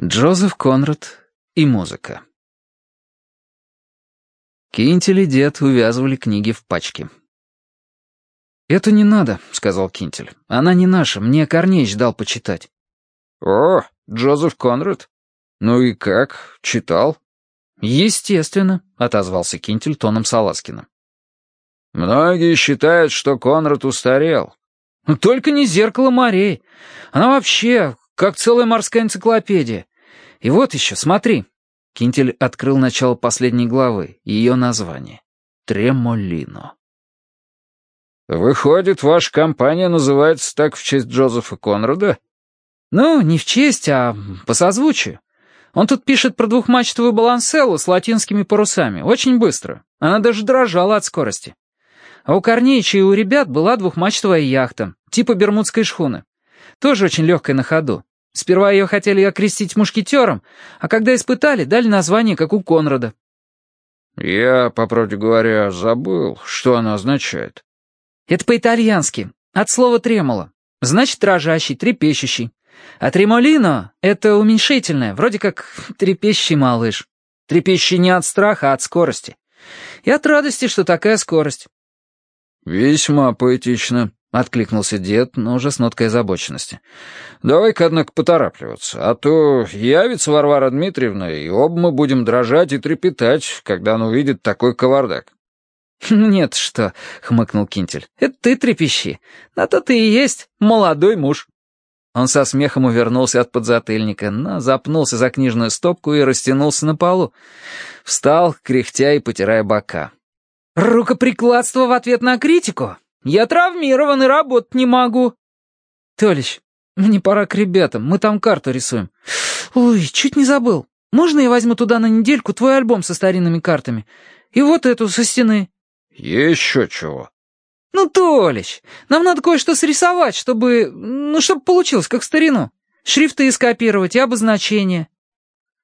Джозеф Конрад и музыка. Кинтель и дед увязывали книги в пачки. «Это не надо», — сказал Кинтель. «Она не наша, мне Корнеич дал почитать». «О, Джозеф Конрад? Ну и как, читал?» «Естественно», — отозвался Кинтель тоном Саласкина. «Многие считают, что Конрад устарел». «Только не зеркало морей. Она вообще как целая морская энциклопедия. И вот еще, смотри». Кинтель открыл начало последней главы, ее название. «Тремолино». «Выходит, ваша компания называется так в честь Джозефа Конрада?» «Ну, не в честь, а по созвучию. Он тут пишет про двухмачтовую баланселлу с латинскими парусами. Очень быстро. Она даже дрожала от скорости. А у Корнеича и у ребят была двухмачтовая яхта, типа бермудской шхуны. Тоже очень легкая на ходу. Сперва ее хотели окрестить мушкетером, а когда испытали, дали название, как у Конрада. Я, по правде говоря, забыл, что оно означает. Это по-итальянски, от слова «тремоло». Значит, дрожащий, трепещущий. А тремолино — это уменьшительное, вроде как трепещущий малыш. Трепещущий не от страха, а от скорости. И от радости, что такая скорость. «Весьма поэтично», — откликнулся дед, но уже с ноткой озабоченности. «Давай-ка, однако, поторапливаться, а то явится Варвара Дмитриевна, и оба мы будем дрожать и трепетать, когда она увидит такой кавардак». «Нет, что», — хмыкнул Кинтель, — «это ты трепещи. На то ты и есть молодой муж». Он со смехом увернулся от подзатыльника, но запнулся за книжную стопку и растянулся на полу. Встал, кряхтя и потирая бока. «Рукоприкладство в ответ на критику? Я травмирован и работать не могу». «Толич, мне пора к ребятам, мы там карту рисуем. Ой, чуть не забыл. Можно я возьму туда на недельку твой альбом со старинными картами? И вот эту со стены». «Еще чего?» «Ну, Толич, нам надо кое-что срисовать, чтобы... Ну, чтобы получилось, как старину. Шрифты скопировать и обозначения».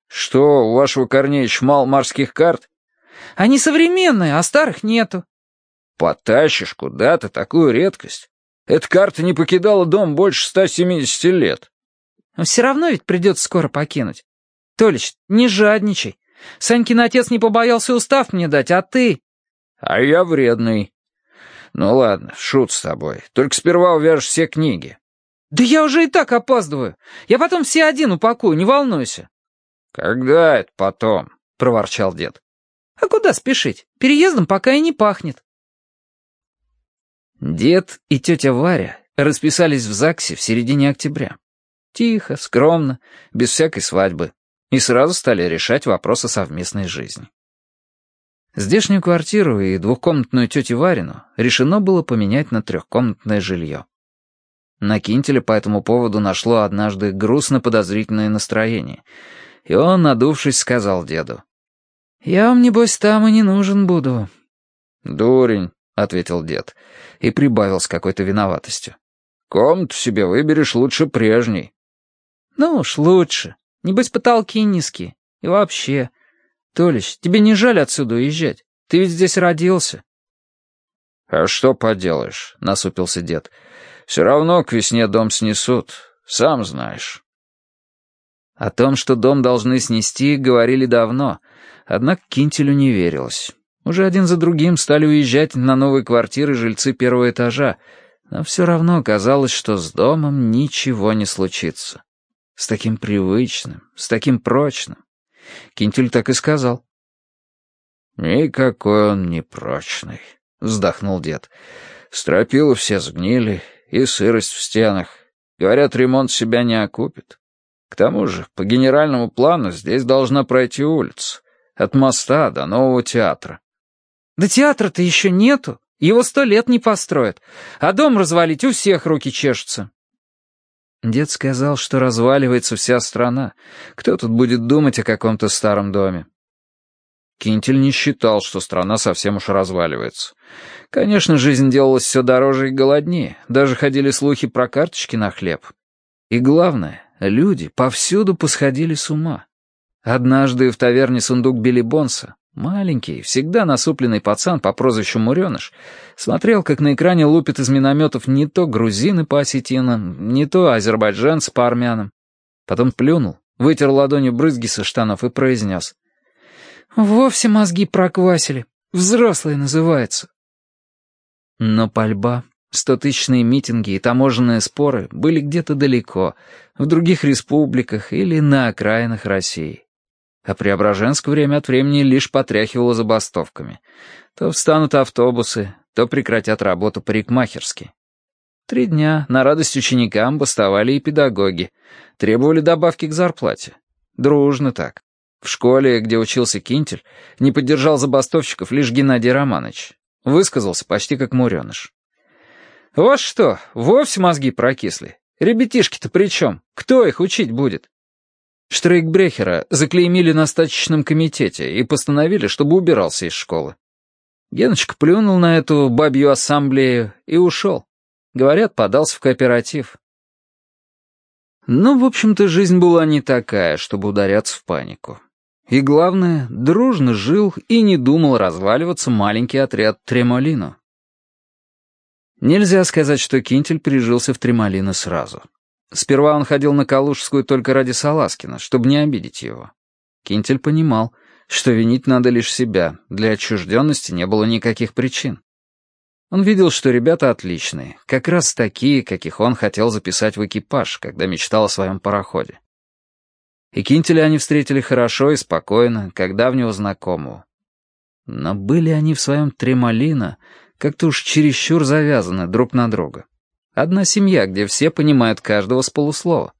«Что, у вашего Корнеича мало морских карт?» «Они современные, а старых нету». «Потащишь куда-то такую редкость? Эта карта не покидала дом больше 170 лет». Но все равно ведь придется скоро покинуть. Толич, не жадничай. Санькин отец не побоялся устав мне дать, а ты... А я вредный. Ну ладно, шут с тобой. Только сперва увяжешь все книги. Да я уже и так опаздываю. Я потом все один упакую, не волнуйся. Когда это потом? Проворчал дед. А куда спешить? Переездом пока и не пахнет. Дед и тетя Варя расписались в ЗАГСе в середине октября. Тихо, скромно, без всякой свадьбы. И сразу стали решать вопрос о совместной жизни. Здешнюю квартиру и двухкомнатную тетю Варину решено было поменять на трехкомнатное жилье. На Кинтеле по этому поводу нашло однажды грустно-подозрительное настроение, и он, надувшись, сказал деду. «Я вам, небось, там и не нужен буду». «Дурень», — ответил дед, и прибавил с какой-то виноватостью. «Комнату себе выберешь лучше прежней». «Ну уж лучше. Небось, потолки низкие. И вообще. Толич, тебе не жаль отсюда уезжать? Ты ведь здесь родился». «А что поделаешь?» — насупился дед. «Все равно к весне дом снесут, сам знаешь». О том, что дом должны снести, говорили давно, однако Кинтелю не верилось. Уже один за другим стали уезжать на новые квартиры жильцы первого этажа, но все равно казалось, что с домом ничего не случится. С таким привычным, с таким прочным. Кинтель так и сказал. «Никакой он не прочный», — вздохнул дед. «Стропила все сгнили, и сырость в стенах. Говорят, ремонт себя не окупит. К тому же, по генеральному плану здесь должна пройти улица. От моста до нового театра. Да театра-то еще нету. Его сто лет не построят. А дом развалить у всех руки чешутся. Дед сказал, что разваливается вся страна. Кто тут будет думать о каком-то старом доме? Кинтель не считал, что страна совсем уж разваливается. Конечно, жизнь делалась все дороже и голоднее. Даже ходили слухи про карточки на хлеб. И главное, люди повсюду посходили с ума. Однажды в таверне сундук Билли Бонса Маленький, всегда насупленный пацан по прозвищу Муреныш смотрел, как на экране лупят из минометов не то грузины по осетинам, не то азербайджанцы по армянам. Потом плюнул вытер ладонью брызги со штанов и произнес. «Вовсе мозги проквасили. Взрослые называется». Но пальба, стотысячные митинги и таможенные споры были где-то далеко, в других республиках или на окраинах России. А Преображенск время от времени лишь потряхивало забастовками. То встанут автобусы, то прекратят работу парикмахерские. Три дня на радость ученикам бастовали и педагоги, требовали добавки к зарплате. Дружно так. В школе, где учился Кинтель, не поддержал забастовщиков лишь Геннадий Романович. Высказался почти как муреныш. «Вот что, вовсе мозги прокисли. Ребятишки-то при чем? Кто их учить будет?» Штрейкбрехера заклеймили на стачечном комитете и постановили, чтобы убирался из школы. Геночка плюнул на эту бабью ассамблею и ушел. Говорят, подался в кооператив. Но, в общем-то, жизнь была не такая, чтобы ударяться в панику. И главное, дружно жил и не думал разваливаться маленький отряд Тремолино. Нельзя сказать, что Кинтель прижился в Тремолино сразу. Сперва он ходил на Калужскую только ради Саласкина, чтобы не обидеть его. Кинтель понимал, что винить надо лишь себя, для отчужденности не было никаких причин. Он видел, что ребята отличные, как раз такие, каких он хотел записать в экипаж, когда мечтал о своем пароходе. И Кинтеля они встретили хорошо и спокойно, как давнего знакомого. Но были они в своем тремолино как-то уж чересчур завязаны друг на друга. Одна семья, где все понимают каждого с полуслова.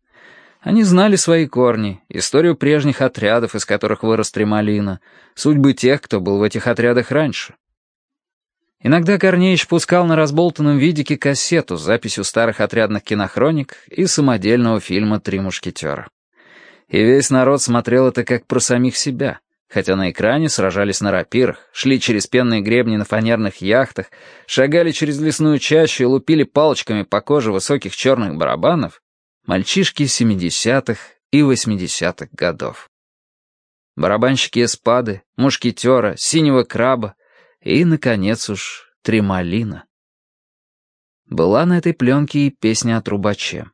Они знали свои корни, историю прежних отрядов, из которых вырос Тремолина, судьбы тех, кто был в этих отрядах раньше. Иногда Корнеич пускал на разболтанном видике кассету с записью старых отрядных кинохроник и самодельного фильма «Три мушкетера». И весь народ смотрел это как про самих себя, хотя на экране сражались на рапирах, шли через пенные гребни на фанерных яхтах, шагали через лесную чащу и лупили палочками по коже высоких черных барабанов, мальчишки 70-х и 80-х годов. Барабанщики эспады, мушкетера, синего краба — и, наконец уж, Тремолина. Была на этой пленке и песня о трубаче.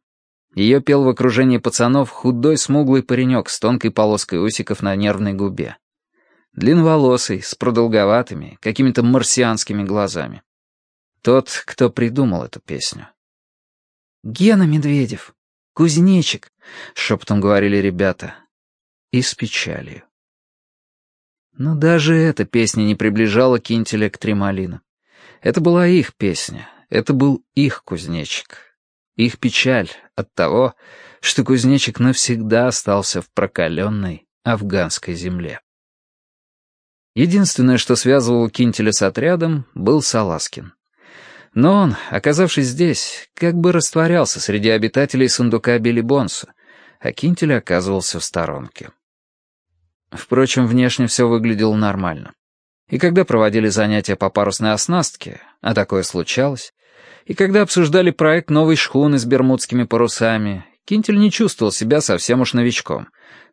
Ее пел в окружении пацанов худой смуглый паренек с тонкой полоской усиков на нервной губе. Длинноволосый, с продолговатыми, какими-то марсианскими глазами. Тот, кто придумал эту песню. «Гена Медведев, кузнечик», — шепотом говорили ребята. И с печалью. Но даже эта песня не приближала Кинтеля к Тремалина. Это была их песня, это был их кузнечик. Их печаль от того, что кузнечик навсегда остался в прокаленной афганской земле. Единственное, что связывало Кинтеля с отрядом, был Саласкин. Но он, оказавшись здесь, как бы растворялся среди обитателей сундука Билли Бонса, а Кинтель оказывался в сторонке. Впрочем, внешне все выглядело нормально. И когда проводили занятия по парусной оснастке, а такое случалось, и когда обсуждали проект новой шхуны с бермудскими парусами, Кинтель не чувствовал себя совсем уж новичком.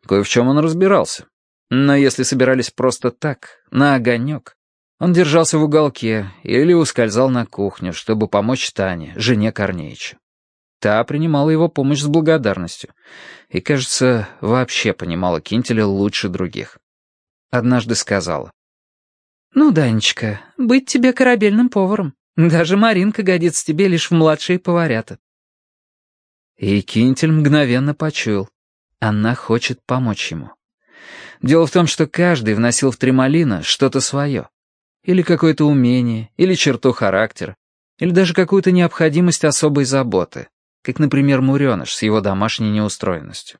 Кое в чем он разбирался. Но если собирались просто так, на огонек, он держался в уголке или ускользал на кухню, чтобы помочь Тане, жене Корнеича. Та принимала его помощь с благодарностью. И, кажется, вообще понимала Кинтеля лучше других. Однажды сказала. «Ну, Данечка, быть тебе корабельным поваром. Даже Маринка годится тебе лишь в младшие поварята». И Кинтель мгновенно почуял. Она хочет помочь ему. Дело в том, что каждый вносил в Тремолина что-то свое. Или какое-то умение, или черту характера, или даже какую-то необходимость особой заботы как, например, Муреныш с его домашней неустроенностью.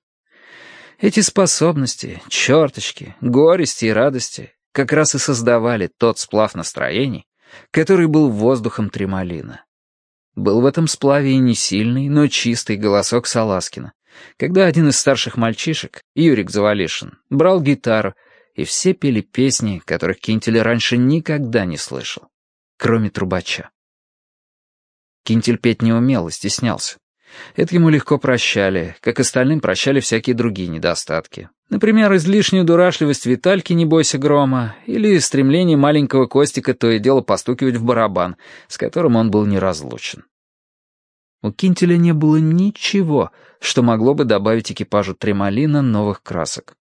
Эти способности, черточки, горести и радости как раз и создавали тот сплав настроений, который был воздухом Тремолина. Был в этом сплаве и не сильный, но чистый голосок Саласкина, когда один из старших мальчишек, Юрик Завалишин, брал гитару, и все пели песни, которых Кинтель раньше никогда не слышал, кроме трубача. Кинтель петь не умел и стеснялся. Это ему легко прощали, как остальным прощали всякие другие недостатки. Например, излишнюю дурашливость Витальки «Не бойся грома» или стремление маленького Костика то и дело постукивать в барабан, с которым он был неразлучен. У Кинтеля не было ничего, что могло бы добавить экипажу Тремолина новых красок.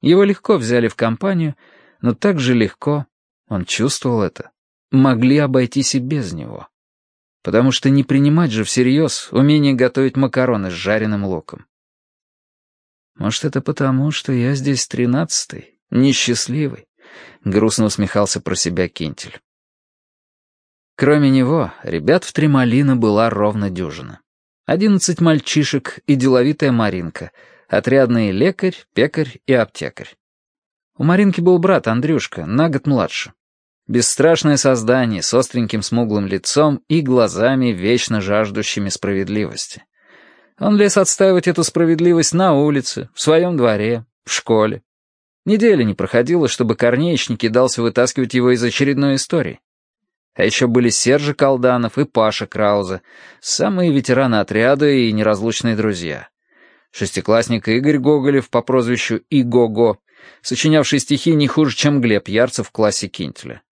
Его легко взяли в компанию, но так же легко, он чувствовал это, могли обойтись и без него. Потому что не принимать же всерьез умение готовить макароны с жареным луком. Может, это потому, что я здесь тринадцатый, несчастливый, грустно усмехался про себя Кинтель. Кроме него, ребят в Тремолино была ровно дюжина. Одиннадцать мальчишек и деловитая Маринка, отрядный лекарь, пекарь и аптекарь. У Маринки был брат Андрюшка, на год младше. Бесстрашное создание с остреньким смуглым лицом и глазами, вечно жаждущими справедливости. Он лез отстаивать эту справедливость на улице, в своем дворе, в школе. Недели не проходило, чтобы Корнеич не кидался вытаскивать его из очередной истории. А еще были Сержа Колданов и Паша Крауза, самые ветераны отряда и неразлучные друзья. Шестиклассник Игорь Гоголев по прозвищу Игого, сочинявший стихи не хуже, чем Глеб Ярцев в классе Кинтеля.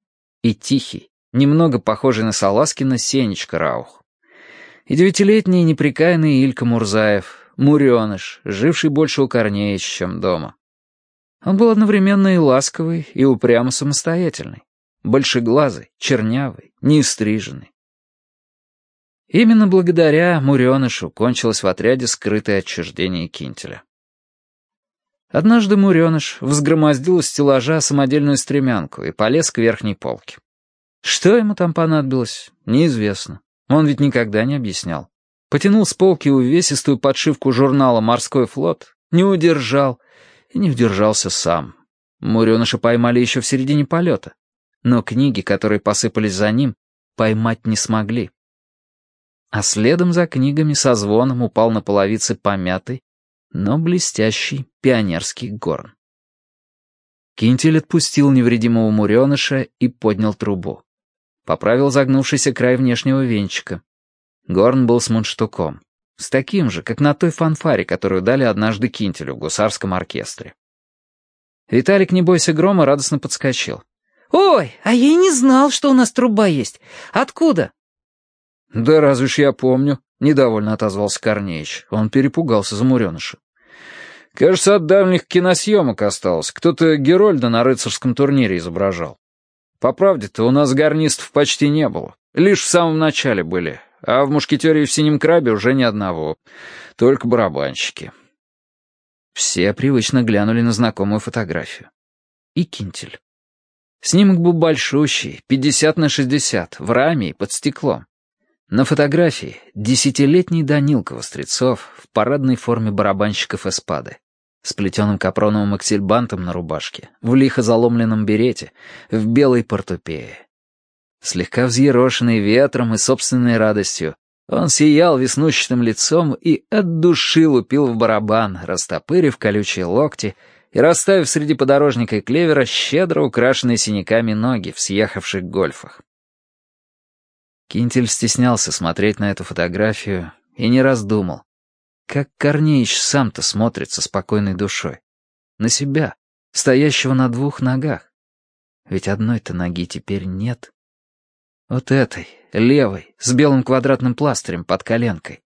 И тихий, немного похожий на Саласкина Сенечка Раух. И девятилетний неприкаянный Илька Мурзаев, муреныш, живший больше у Корнеич, чем дома. Он был одновременно и ласковый, и упрямо самостоятельный большеглазый, чернявый, неистриженный. Именно благодаря Муренышу кончилось в отряде скрытое отчуждение Кинтеля. Однажды Муреныш взгромоздил из стеллажа самодельную стремянку и полез к верхней полке. Что ему там понадобилось, неизвестно. Он ведь никогда не объяснял. Потянул с полки увесистую подшивку журнала «Морской флот», не удержал и не удержался сам. Муреныша поймали еще в середине полета но книги, которые посыпались за ним, поймать не смогли. А следом за книгами со звоном упал на половице помятый, но блестящий пионерский горн. Кинтель отпустил невредимого муреныша и поднял трубу. Поправил загнувшийся край внешнего венчика. Горн был с мундштуком. С таким же, как на той фанфаре, которую дали однажды Кинтелю в гусарском оркестре. Виталик, не бойся грома, радостно подскочил. «Ой, а я и не знал, что у нас труба есть. Откуда?» «Да разве ж я помню», — недовольно отозвался Корнеич. Он перепугался за муреныша. «Кажется, от давних киносъемок осталось. Кто-то Герольда на рыцарском турнире изображал. По правде-то у нас гарнистов почти не было. Лишь в самом начале были. А в «Мушкетере» и в «Синем крабе» уже ни одного. Только барабанщики». Все привычно глянули на знакомую фотографию. И Кинтель. Снимок был большущий, 50 на 60, в раме и под стеклом. На фотографии десятилетний Данилка Вострецов в парадной форме барабанщиков эспады, с плетеным капроновым аксельбантом на рубашке, в лихо заломленном берете, в белой портупее. Слегка взъерошенный ветром и собственной радостью, он сиял веснущатым лицом и от души лупил в барабан, растопырив колючие локти и расставив среди подорожника и клевера щедро украшенные синяками ноги в съехавших гольфах. Кинтель стеснялся смотреть на эту фотографию и не раздумал. Как Корнеич сам-то смотрит со спокойной душой. На себя, стоящего на двух ногах. Ведь одной-то ноги теперь нет. Вот этой, левой, с белым квадратным пластырем под коленкой.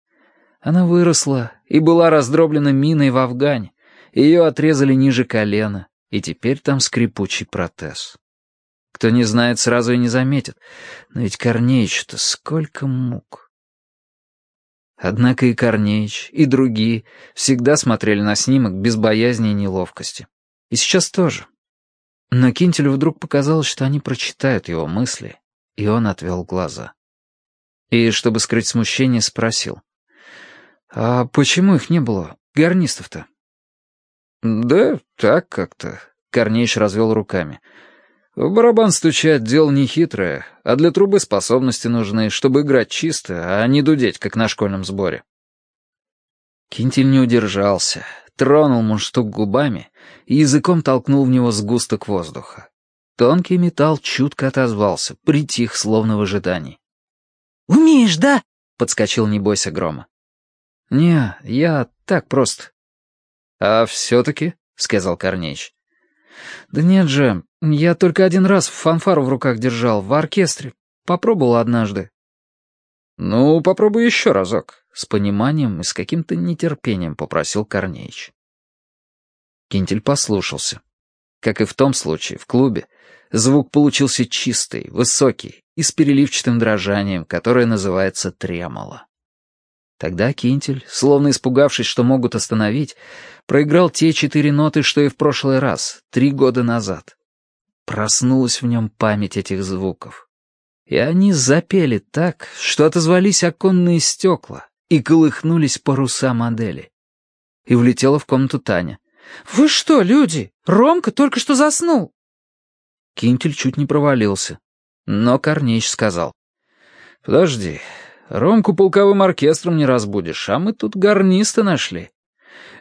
Она выросла и была раздроблена миной в Афгане, ее отрезали ниже колена, и теперь там скрипучий протез. Кто не знает, сразу и не заметит. Но ведь Корнеичу-то сколько мук. Однако и Корнеич, и другие всегда смотрели на снимок без боязни и неловкости. И сейчас тоже. Но Кинтелю вдруг показалось, что они прочитают его мысли, и он отвел глаза. И, чтобы скрыть смущение, спросил. «А почему их не было, гарнистов-то?» «Да так как-то», — Корнеич развел руками. «В барабан стучать — дело нехитрое, а для трубы способности нужны, чтобы играть чисто, а не дудеть, как на школьном сборе». Кинтель не удержался, тронул мундштук губами и языком толкнул в него сгусток воздуха. Тонкий металл чутко отозвался, притих, словно в ожидании. «Умеешь, да?» — подскочил «Не бойся грома». «Не, я так просто. «А все-таки?» — сказал Корнеич. «Да нет же, я только один раз фанфару в руках держал, в оркестре. Попробовал однажды». «Ну, попробуй еще разок», — с пониманием и с каким-то нетерпением попросил Корнеич. Кинтель послушался. Как и в том случае, в клубе, звук получился чистый, высокий и с переливчатым дрожанием, которое называется тремоло. Тогда Кинтель, словно испугавшись, что могут остановить, проиграл те четыре ноты, что и в прошлый раз, три года назад. Проснулась в нем память этих звуков. И они запели так, что отозвались оконные стекла и колыхнулись паруса модели. И влетела в комнату Таня. «Вы что, люди? Ромка только что заснул!» Кинтель чуть не провалился. Но Корнеич сказал. «Подожди, Ромку полковым оркестром не разбудишь, а мы тут гарниста нашли.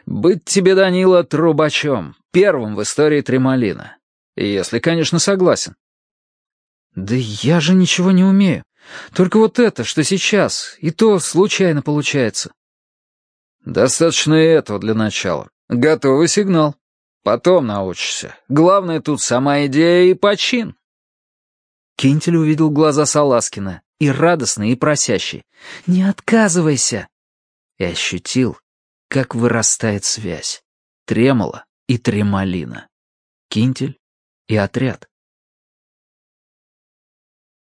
Быть тебе, Данила, трубачом, первым в истории Тремолина. Если, конечно, согласен». «Да я же ничего не умею. Только вот это, что сейчас, и то случайно получается». «Достаточно этого для начала. Готовый сигнал. Потом научишься. Главное тут сама идея и почин». Кинтель увидел глаза Саласкина, и радостный, и просящий. «Не отказывайся!» И ощутил, как вырастает связь. Тремоло и тремолина. Кинтель и отряд.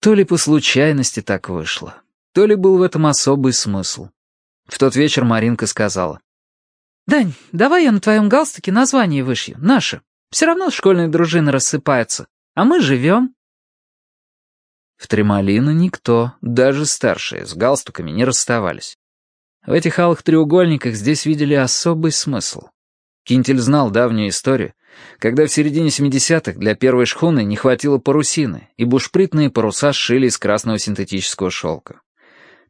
То ли по случайности так вышло, то ли был в этом особый смысл. В тот вечер Маринка сказала. «Дань, давай я на твоем галстуке название вышью, наше. Все равно школьные дружины рассыпаются, а мы живем». В Тремолино никто, даже старшие, с галстуками не расставались. В этих алых треугольниках здесь видели особый смысл. Кинтель знал давнюю историю, когда в середине 70-х для первой шхуны не хватило парусины, и бушпритные паруса сшили из красного синтетического шелка.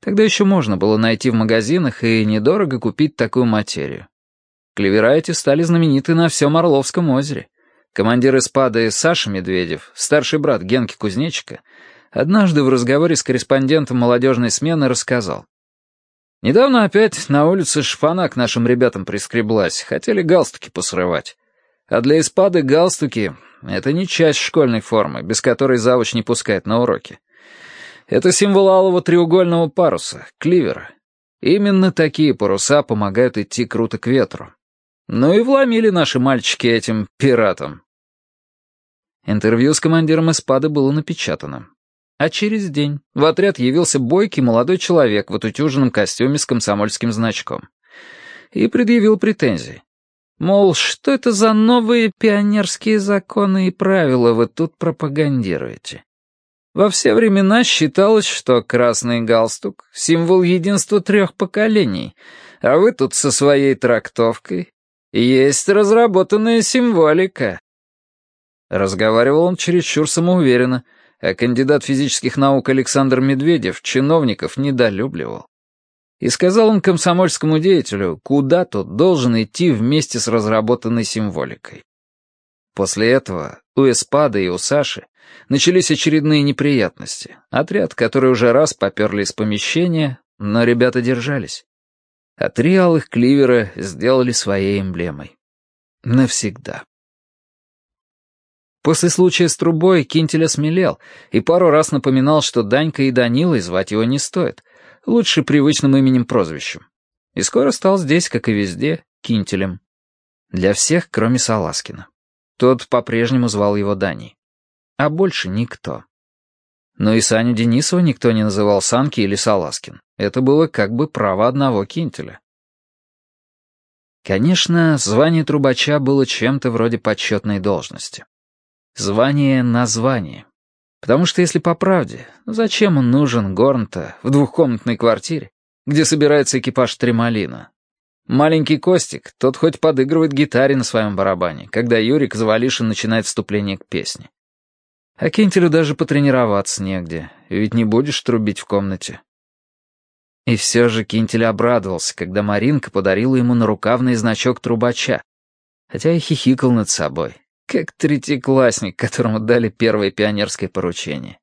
Тогда еще можно было найти в магазинах и недорого купить такую материю. Клевера эти стали знамениты на всем Орловском озере. Командир эспады Саша Медведев, старший брат Генки Кузнечика, однажды в разговоре с корреспондентом молодежной смены рассказал. «Недавно опять на улице шпана к нашим ребятам прискреблась, хотели галстуки посрывать. А для испады галстуки — это не часть школьной формы, без которой завуч не пускает на уроки. Это символ алого треугольного паруса, кливера. Именно такие паруса помогают идти круто к ветру. Ну и вломили наши мальчики этим пиратам. Интервью с командиром эспады было напечатано. А через день в отряд явился бойкий молодой человек в отутюженном костюме с комсомольским значком. И предъявил претензии. Мол, что это за новые пионерские законы и правила вы тут пропагандируете? Во все времена считалось, что красный галстук — символ единства трех поколений, а вы тут со своей трактовкой. Есть разработанная символика. Разговаривал он чересчур самоуверенно — а кандидат физических наук Александр Медведев чиновников недолюбливал. И сказал он комсомольскому деятелю, куда тот должен идти вместе с разработанной символикой. После этого у Эспада и у Саши начались очередные неприятности. Отряд, который уже раз поперли из помещения, но ребята держались. А три алых кливера сделали своей эмблемой. Навсегда. После случая с трубой Кинтель осмелел и пару раз напоминал, что Данька и Данилой звать его не стоит. Лучше привычным именем-прозвищем. И скоро стал здесь, как и везде, Кинтелем. Для всех, кроме Саласкина. Тот по-прежнему звал его Даней. А больше никто. Но и Саню Денисова никто не называл Санки или Саласкин. Это было как бы право одного Кинтеля. Конечно, звание трубача было чем-то вроде почетной должности. Звание на звание. Потому что, если по правде, зачем он нужен Горнта в двухкомнатной квартире, где собирается экипаж Тремолина? Маленький Костик, тот хоть подыгрывает гитаре на своем барабане, когда Юрик Завалишин начинает вступление к песне. А Кентелю даже потренироваться негде, ведь не будешь трубить в комнате. И все же Кинтель обрадовался, когда Маринка подарила ему нарукавный значок трубача, хотя и хихикал над собой. Как третьеклассник, которому дали первое пионерское поручение.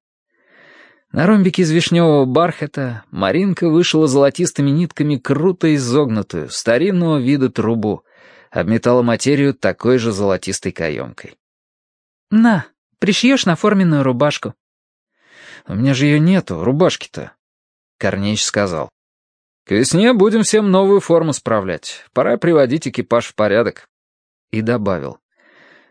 На ромбике из вишневого бархата Маринка вышила золотистыми нитками круто изогнутую, старинного вида трубу, обметала материю такой же золотистой каемкой. «На, пришьешь на форменную рубашку». «У меня же ее нету, рубашки-то». Корнеич сказал. «К весне будем всем новую форму справлять. Пора приводить экипаж в порядок». И добавил.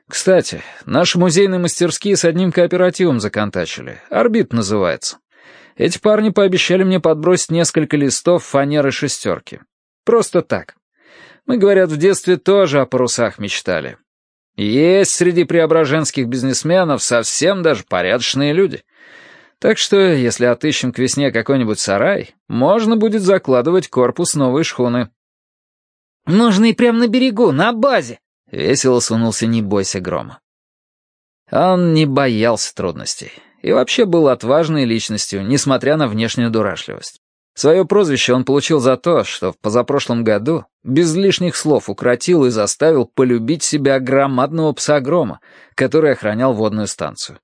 «Кстати, наши музейные мастерские с одним кооперативом законтачили. «Орбит» называется. Эти парни пообещали мне подбросить несколько листов фанеры шестерки. Просто так. Мы, говорят, в детстве тоже о парусах мечтали. Есть среди преображенских бизнесменов совсем даже порядочные люди. Так что, если отыщем к весне какой-нибудь сарай, можно будет закладывать корпус новой шхуны. «Нужно и прямо на берегу, на базе!» — весело сунулся «Не бойся грома». Он не боялся трудностей и вообще был отважной личностью, несмотря на внешнюю дурашливость. Свое прозвище он получил за то, что в позапрошлом году без лишних слов укротил и заставил полюбить себя громадного пса Грома, который охранял водную станцию.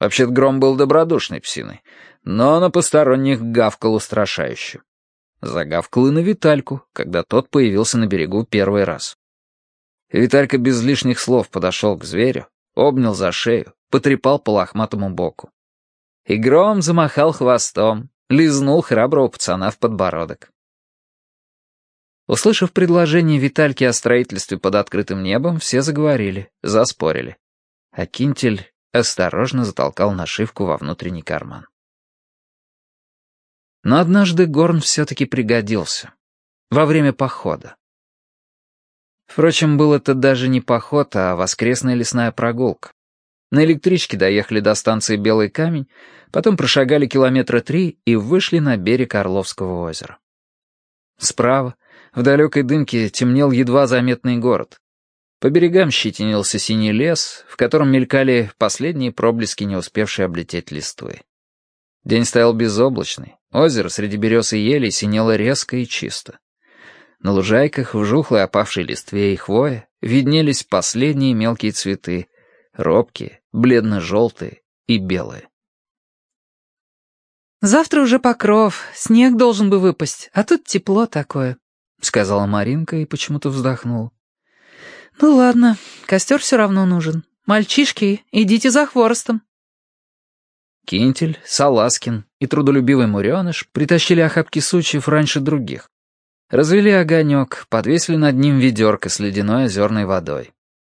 Вообще-то Гром был добродушной псиной, но на посторонних гавкал устрашающе. Загавкал и на Витальку, когда тот появился на берегу первый раз. Виталька без лишних слов подошел к зверю, обнял за шею, потрепал по лохматому боку. И Гром замахал хвостом, лизнул храброго пацана в подбородок. Услышав предложение Витальки о строительстве под открытым небом, все заговорили, заспорили. А Кинтель осторожно затолкал нашивку во внутренний карман. Но однажды Горн все-таки пригодился. Во время похода. Впрочем, был это даже не поход, а воскресная лесная прогулка. На электричке доехали до станции Белый камень, потом прошагали километра три и вышли на берег Орловского озера. Справа, в далекой дымке, темнел едва заметный город. По берегам щетинился синий лес, в котором мелькали последние проблески, не успевшие облететь листвы. День стоял безоблачный, озеро среди берез и елей синело резко и чисто. На лужайках, в жухлой опавшей листве и хвое, виднелись последние мелкие цветы, робкие, бледно-желтые и белые. «Завтра уже покров, снег должен бы выпасть, а тут тепло такое», — сказала Маринка и почему-то вздохнула. «Ну ладно, костер все равно нужен. Мальчишки, идите за хворостом». Кинтель, Саласкин и трудолюбивый Муреныш притащили охапки сучьев раньше других. Развели огонек, подвесили над ним ведерко с ледяной озерной водой.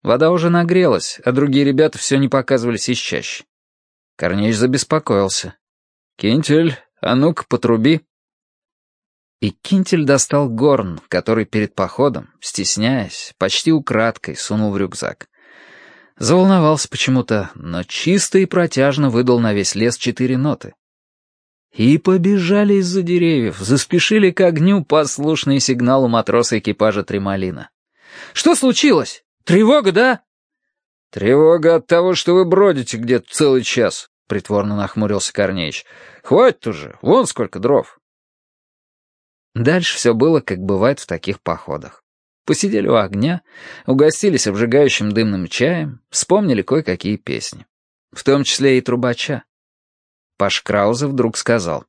Вода уже нагрелась, а другие ребята все не показывались из чаще. Корнеич забеспокоился. «Кинтель, а ну-ка, потруби». И Кинтель достал горн, который перед походом, стесняясь, почти украдкой сунул в рюкзак. Заволновался почему-то, но чисто и протяжно выдал на весь лес четыре ноты. И побежали из-за деревьев, заспешили к огню послушные сигналу матроса экипажа Тремалина. «Что случилось?» «Тревога, да?» «Тревога от того, что вы бродите где-то целый час», — притворно нахмурился Корнеич. «Хватит уже, вон сколько дров». Дальше все было, как бывает в таких походах. Посидели у огня, угостились обжигающим дымным чаем, вспомнили кое-какие песни. В том числе и трубача. Паш Краузе вдруг сказал.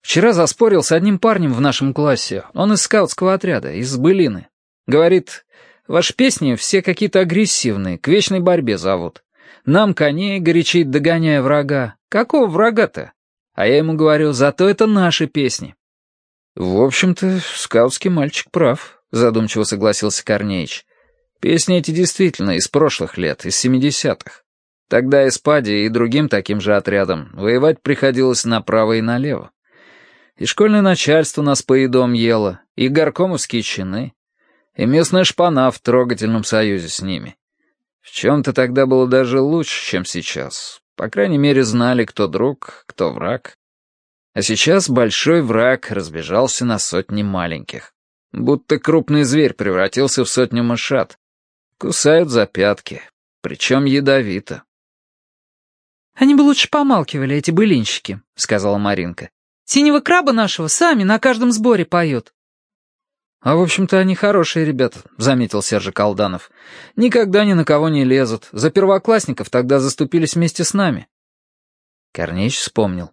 «Вчера заспорил с одним парнем в нашем классе. Он из скаутского отряда, из Былины. Говорит, Ваши песни все какие-то агрессивные, к вечной борьбе зовут. Нам коней горячит, догоняя врага. Какого врага-то? А я ему говорю, зато это наши песни. В общем-то, скаутский мальчик прав, задумчиво согласился Корнеич. Песни эти действительно из прошлых лет, из семидесятых. Тогда Испаде и другим таким же отрядам воевать приходилось направо и налево. И школьное начальство нас по едом ело, и горкомовские чины, и местная шпана в трогательном союзе с ними. В чем-то тогда было даже лучше, чем сейчас. По крайней мере, знали, кто друг, кто враг. А сейчас большой враг разбежался на сотни маленьких. Будто крупный зверь превратился в сотню мышат. Кусают за пятки, причем ядовито. «Они бы лучше помалкивали, эти былинщики», — сказала Маринка. «Синего краба нашего сами на каждом сборе поют». «А в общем-то они хорошие ребята», — заметил Сержа Колданов. «Никогда ни на кого не лезут. За первоклассников тогда заступились вместе с нами». Корнеич вспомнил.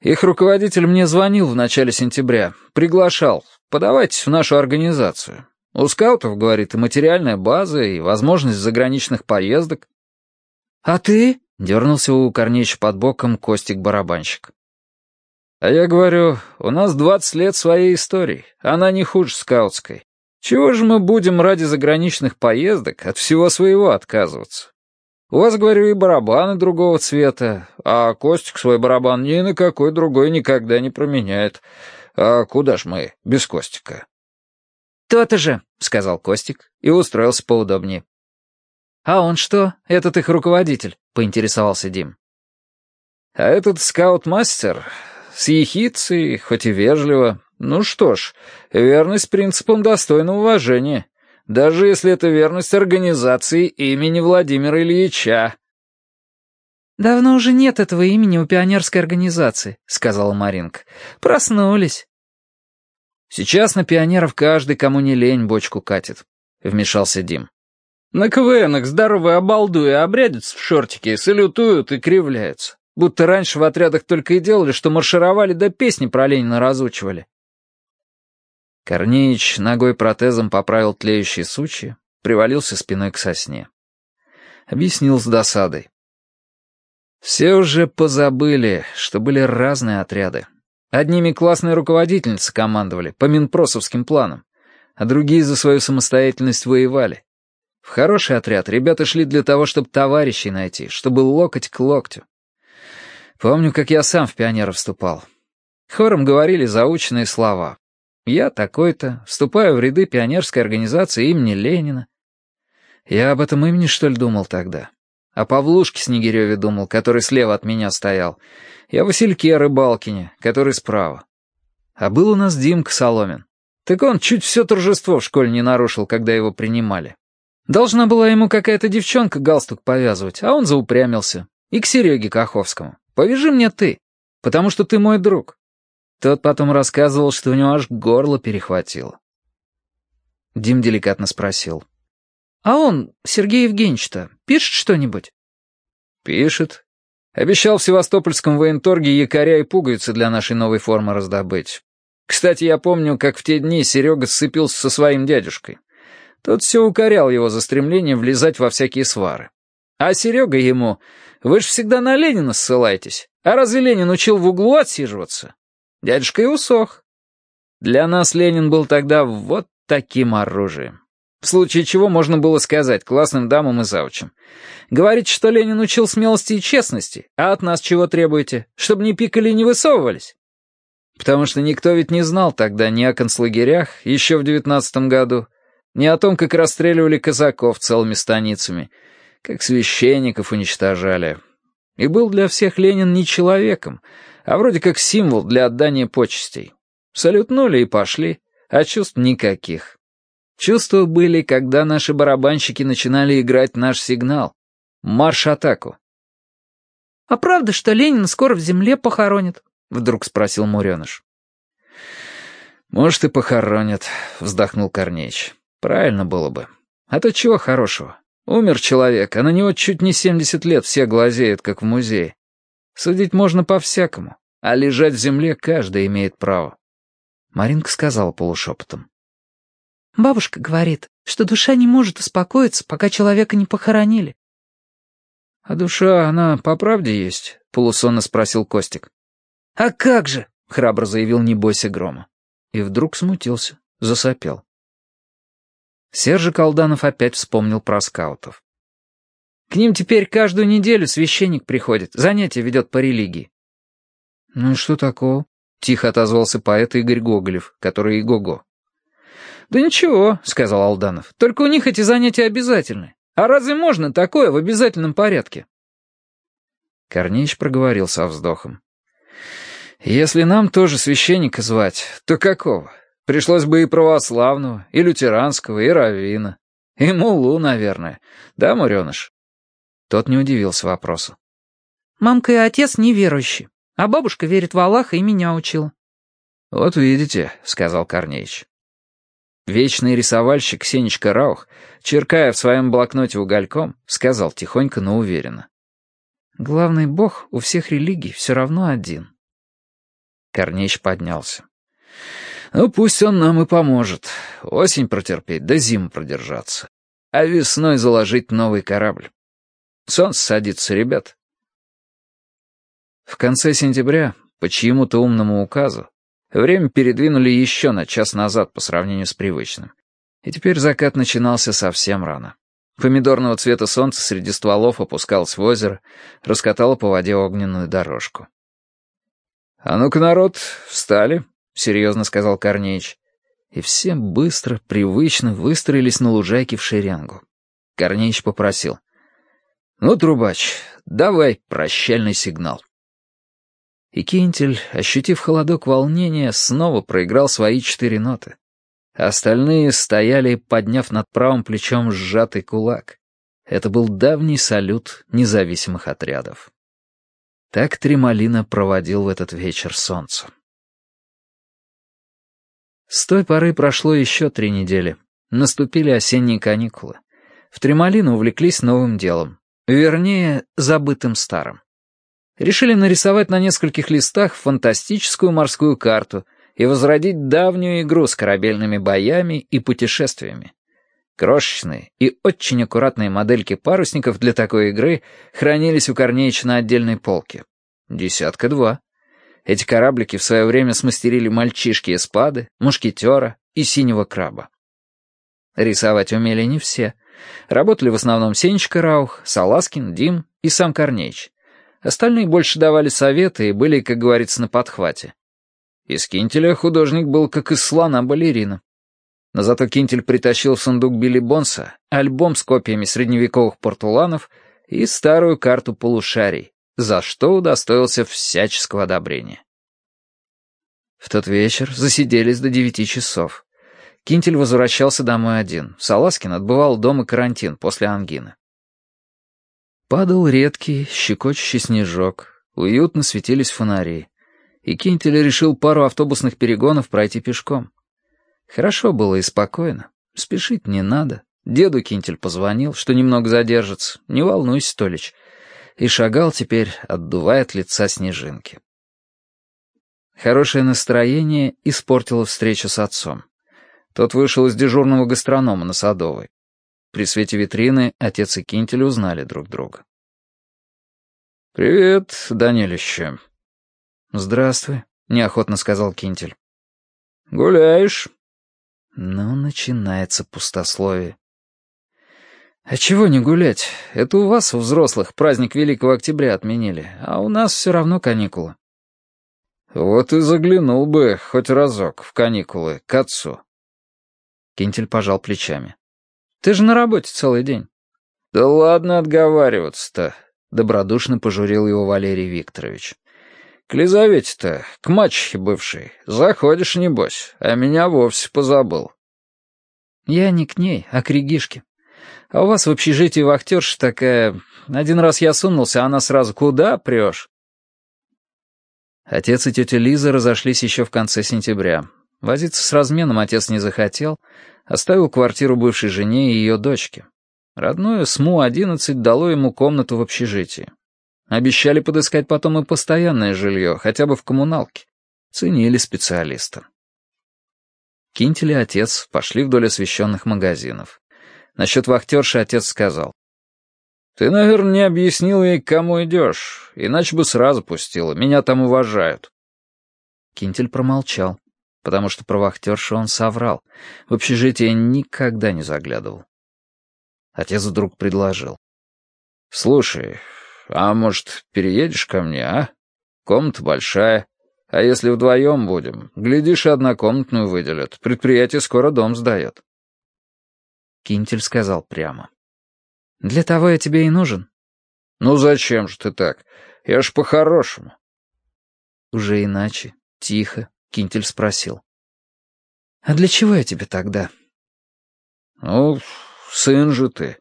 «Их руководитель мне звонил в начале сентября. Приглашал. Подавайтесь в нашу организацию. У скаутов, говорит, и материальная база, и возможность заграничных поездок». «А ты?» — дернулся у Корнеича под боком Костик-барабанщик. А я говорю, у нас двадцать лет своей истории, она не хуже скаутской. Чего же мы будем ради заграничных поездок от всего своего отказываться? У вас, говорю, и барабаны другого цвета, а Костик свой барабан ни на какой другой никогда не променяет. А куда ж мы без Костика?» «То-то же», — сказал Костик и устроился поудобнее. «А он что, этот их руководитель?» — поинтересовался Дим. «А этот скаут-мастер с ехицей, хоть и вежливо. Ну что ж, верность принципам достойна уважения даже если это верность организации имени Владимира Ильича». «Давно уже нет этого имени у пионерской организации», — сказала Маринка. «Проснулись». «Сейчас на пионеров каждый, кому не лень, бочку катит», — вмешался Дим. «На КВНах здоровые обалдуи обрядятся в шортики, салютуют и кривляются. Будто раньше в отрядах только и делали, что маршировали да песни про Ленина разучивали. Корнеич ногой протезом поправил тлеющие сучья, привалился спиной к сосне. Объяснил с досадой. Все уже позабыли, что были разные отряды. Одними классные руководительницы командовали, по минпросовским планам, а другие за свою самостоятельность воевали. В хороший отряд ребята шли для того, чтобы товарищей найти, чтобы локоть к локтю. Помню, как я сам в пионера вступал. Хором говорили заученные слова. Я такой-то, вступаю в ряды пионерской организации имени Ленина. Я об этом имени, что ли, думал тогда? О Павлушке Снегиреве думал, который слева от меня стоял. Я о Васильке Рыбалкине, который справа. А был у нас Димка Соломин. Так он чуть все торжество в школе не нарушил, когда его принимали. Должна была ему какая-то девчонка галстук повязывать, а он заупрямился. И к Сереге Каховскому. «Повяжи мне ты, потому что ты мой друг. Тот потом рассказывал, что у него аж горло перехватило. Дим деликатно спросил. «А он, Сергей Евгеньевич-то, пишет что-нибудь?» «Пишет. Обещал в Севастопольском военторге якоря и пуговицы для нашей новой формы раздобыть. Кстати, я помню, как в те дни Серега сцепился со своим дядюшкой. Тот все укорял его за стремление влезать во всякие свары. А Серега ему, вы же всегда на Ленина ссылаетесь. А разве Ленин учил в углу отсиживаться? Дядюшка и усох. Для нас Ленин был тогда вот таким оружием. В случае чего можно было сказать классным дамам и заучам. Говорите, что Ленин учил смелости и честности, а от нас чего требуете? Чтобы не пикали и не высовывались? Потому что никто ведь не знал тогда ни о концлагерях, еще в девятнадцатом году, ни о том, как расстреливали казаков целыми станицами, как священников уничтожали. И был для всех Ленин не человеком, а вроде как символ для отдания почестей. Салютнули и пошли, а чувств никаких. Чувства были, когда наши барабанщики начинали играть наш сигнал. Марш-атаку. «А правда, что Ленина скоро в земле похоронят?» — вдруг спросил Муреныш. «Может, и похоронят», — вздохнул Корнеич. «Правильно было бы. А то чего хорошего? Умер человек, а на него чуть не семьдесят лет все глазеют, как в музее. Судить можно по-всякому, а лежать в земле каждый имеет право. Маринка сказала полушепотом. «Бабушка говорит, что душа не может успокоиться, пока человека не похоронили». «А душа, она по правде есть?» — полусонно спросил Костик. «А как же?» — храбро заявил «Не бойся грома». И вдруг смутился, засопел. Сержа Колданов опять вспомнил про скаутов. К ним теперь каждую неделю священник приходит, занятия ведет по религии». «Ну и что такого?» — тихо отозвался поэт Игорь Гоголев, который и Гого. «Да ничего», — сказал Алданов, — «только у них эти занятия обязательны. А разве можно такое в обязательном порядке?» Корнеич проговорил со вздохом. «Если нам тоже священника звать, то какого? Пришлось бы и православного, и лютеранского, и раввина. И мулу, наверное. Да, Муреныш?» Тот не удивился вопросу. «Мамка и отец неверующие, а бабушка верит в Аллаха и меня учила». «Вот видите», — сказал Корнеич. Вечный рисовальщик Сенечка Раух, черкая в своем блокноте угольком, сказал тихонько, но уверенно. «Главный бог у всех религий все равно один». Корнеич поднялся. «Ну, пусть он нам и поможет. Осень протерпеть, да зиму продержаться. А весной заложить новый корабль. Солнце садится, ребят. В конце сентября, по чьему-то умному указу, время передвинули еще на час назад по сравнению с привычным. И теперь закат начинался совсем рано. Помидорного цвета солнце среди стволов опускалось в озеро, раскатало по воде огненную дорожку. «А ну-ка, народ, встали!» — серьезно сказал Корнеич. И все быстро, привычно выстроились на лужайке в шеренгу. Корнеич попросил. «Ну, трубач, давай прощальный сигнал». И Кинтель, ощутив холодок волнения, снова проиграл свои четыре ноты. Остальные стояли, подняв над правым плечом сжатый кулак. Это был давний салют независимых отрядов. Так Тремалина проводил в этот вечер солнце. С той поры прошло еще три недели. Наступили осенние каникулы. В Тремалину увлеклись новым делом. Вернее, забытым старым. Решили нарисовать на нескольких листах фантастическую морскую карту — и возродить давнюю игру с корабельными боями и путешествиями. Крошечные и очень аккуратные модельки парусников для такой игры хранились у Корнеича на отдельной полке. Десятка-два. Эти кораблики в свое время смастерили мальчишки эспады, мушкетера и синего краба. Рисовать умели не все. Работали в основном Сенечка Раух, Саласкин, Дим и сам Корнеич. Остальные больше давали советы и были, как говорится, на подхвате. Из кинтеля художник был как из слона балерина. Но зато кинтель притащил в сундук Билли Бонса альбом с копиями средневековых портуланов и старую карту полушарий, за что удостоился всяческого одобрения. В тот вечер засиделись до девяти часов. Кинтель возвращался домой один. Саласкин отбывал дома карантин после ангины. Падал редкий, щекочущий снежок. Уютно светились фонари и Кинтель решил пару автобусных перегонов пройти пешком. Хорошо было и спокойно. Спешить не надо. Деду Кинтель позвонил, что немного задержится. Не волнуйся, Толич. И шагал теперь, отдувая от лица снежинки. Хорошее настроение испортило встречу с отцом. Тот вышел из дежурного гастронома на Садовой. При свете витрины отец и Кинтель узнали друг друга. «Привет, Данилище», «Здравствуй», — неохотно сказал Кинтель. «Гуляешь?» Ну, начинается пустословие. «А чего не гулять? Это у вас, у взрослых, праздник Великого Октября отменили, а у нас все равно каникулы». «Вот и заглянул бы хоть разок в каникулы к отцу». Кинтель пожал плечами. «Ты же на работе целый день». «Да ладно отговариваться-то», — добродушно пожурил его Валерий Викторович. К Лизавете-то, к мачехе бывшей, заходишь, небось, а меня вовсе позабыл. Я не к ней, а к Регишке. А у вас в общежитии вахтерша такая... Один раз я сунулся, а она сразу «Куда прешь?» Отец и тетя Лиза разошлись еще в конце сентября. Возиться с разменом отец не захотел, оставил квартиру бывшей жене и ее дочке. Родное СМУ-11 дало ему комнату в общежитии. Обещали подыскать потом и постоянное жилье, хотя бы в коммуналке. Ценили специалиста. Кинтель и отец пошли вдоль освещенных магазинов. Насчет вахтерши отец сказал. «Ты, наверное, не объяснил ей, к кому идешь, иначе бы сразу пустила, меня там уважают». Кинтель промолчал, потому что про вахтершу он соврал. В общежитие никогда не заглядывал. Отец вдруг предложил. «Слушай, а может, переедешь ко мне, а? Комната большая. А если вдвоем будем, глядишь, однокомнатную выделят. Предприятие скоро дом сдает». Кинтель сказал прямо. «Для того я тебе и нужен». «Ну зачем же ты так? Я ж по-хорошему». Уже иначе, тихо, Кинтель спросил. «А для чего я тебе тогда?» «Ну, сын же ты.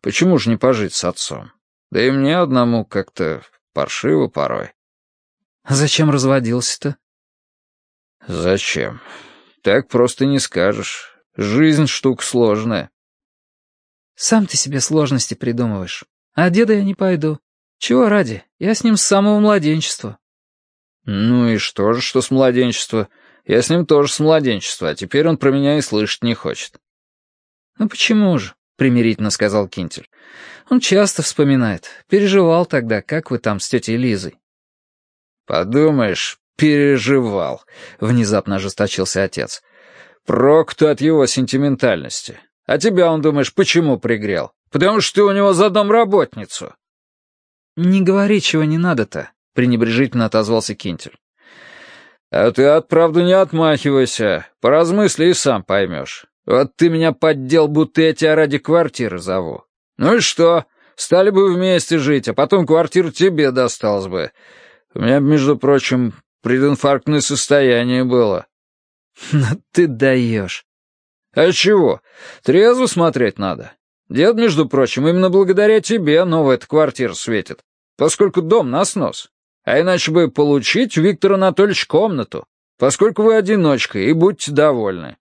Почему же не пожить с отцом? Да и мне одному как-то паршиво порой. А зачем разводился-то? Зачем? Так просто не скажешь. Жизнь штука сложная. Сам ты себе сложности придумываешь. А деда я не пойду. Чего ради? Я с ним с самого младенчества. Ну и что же, что с младенчества? Я с ним тоже с младенчества, а теперь он про меня и слышать не хочет. Ну почему же? — примирительно сказал Кинтель. «Он часто вспоминает. Переживал тогда, как вы там с тетей Лизой». Подумаешь, переживал», — внезапно ожесточился отец. «Прок-то от его сентиментальности. А тебя, он, думаешь, почему пригрел? Потому что ты у него за домработницу». «Не говори, чего не надо-то», — пренебрежительно отозвался Кинтель. «А ты от правды не отмахивайся. Поразмысли и сам поймешь. Вот ты меня поддел, будто я тебя ради квартиры зову. Ну и что? Стали бы вместе жить, а потом квартира тебе досталась бы. У меня, между прочим, прединфарктное состояние было». «Ну ты даешь». «А чего? Трезво смотреть надо. Дед, между прочим, именно благодаря тебе новая эта квартира светит, поскольку дом на снос. А иначе бы получить Виктор Анатольевич комнату, поскольку вы одиночка, и будьте довольны».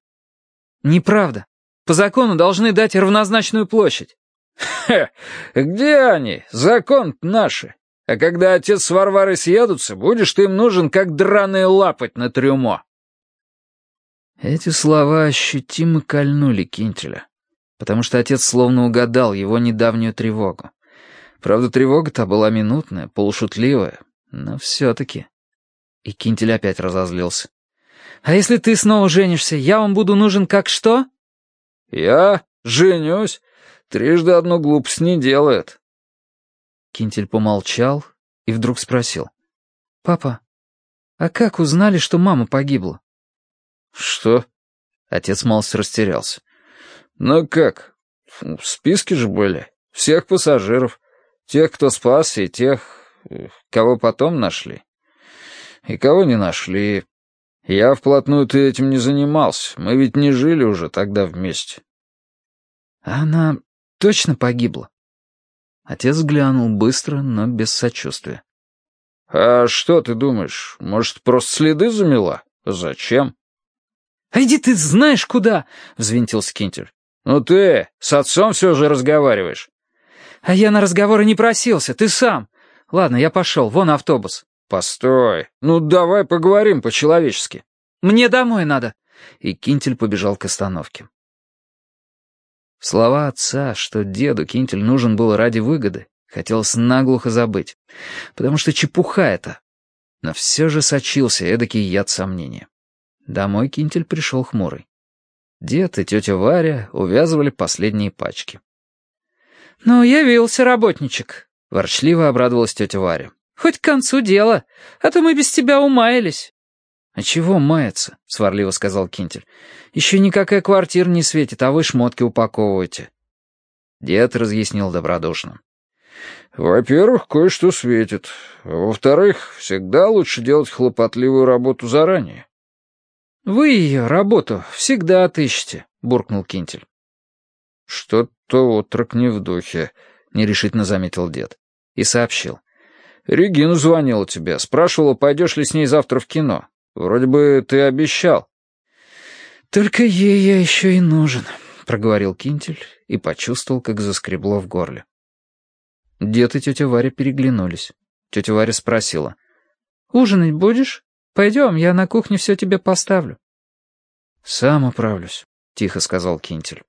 «Неправда. По закону должны дать равнозначную площадь». «Хе, где они? закон наши. А когда отец с Варварой съедутся, будешь ты им нужен, как драный лапоть на трюмо». Эти слова ощутимо кольнули Кинтеля, потому что отец словно угадал его недавнюю тревогу. Правда, тревога-то была минутная, полушутливая, но все-таки. И Кинтель опять разозлился. «А если ты снова женишься, я вам буду нужен как что?» «Я? Женюсь? Трижды одну глупость не делает». Кинтель помолчал и вдруг спросил. «Папа, а как узнали, что мама погибла?» «Что?» Отец Малс растерялся. «Ну как? В списке же были. Всех пассажиров. Тех, кто спасся, и тех, кого потом нашли. И кого не нашли. Я вплотную-то этим не занимался. Мы ведь не жили уже тогда вместе». «Она точно погибла?» Отец глянул быстро, но без сочувствия. «А что ты думаешь, может, просто следы замела? Зачем?» «А иди ты знаешь куда!» — взвинтился Кинтель. «Ну ты с отцом все же разговариваешь». «А я на разговоры не просился, ты сам. Ладно, я пошел, вон автобус». «Постой, ну давай поговорим по-человечески». «Мне домой надо». И Кинтель побежал к остановке. Слова отца, что деду Кинтель нужен был ради выгоды, хотелось наглухо забыть, потому что чепуха это. Но все же сочился эдакий яд сомнения. Домой Кинтель пришел хмурый. Дед и тетя Варя увязывали последние пачки. «Ну, явился работничек», — ворчливо обрадовалась тетя Варя. «Хоть к концу дела, а то мы без тебя умаялись». «А чего маяться?» — сварливо сказал Кинтель. «Еще никакая квартира не светит, а вы шмотки упаковываете». Дед разъяснил добродушно. «Во-первых, кое-что светит. Во-вторых, всегда лучше делать хлопотливую работу заранее». «Вы ее, работу, всегда отыщете», — буркнул Кинтель. «Что-то отрок не в духе», — нерешительно заметил дед. И сообщил. «Регина звонила тебе, спрашивала, пойдешь ли с ней завтра в кино. Вроде бы ты обещал». «Только ей я еще и нужен», — проговорил Кинтель и почувствовал, как заскребло в горле. Дед и тетя Варя переглянулись. Тетя Варя спросила. «Ужинать будешь? Пойдем, я на кухне все тебе поставлю». «Сам управлюсь», — тихо сказал Кинтель.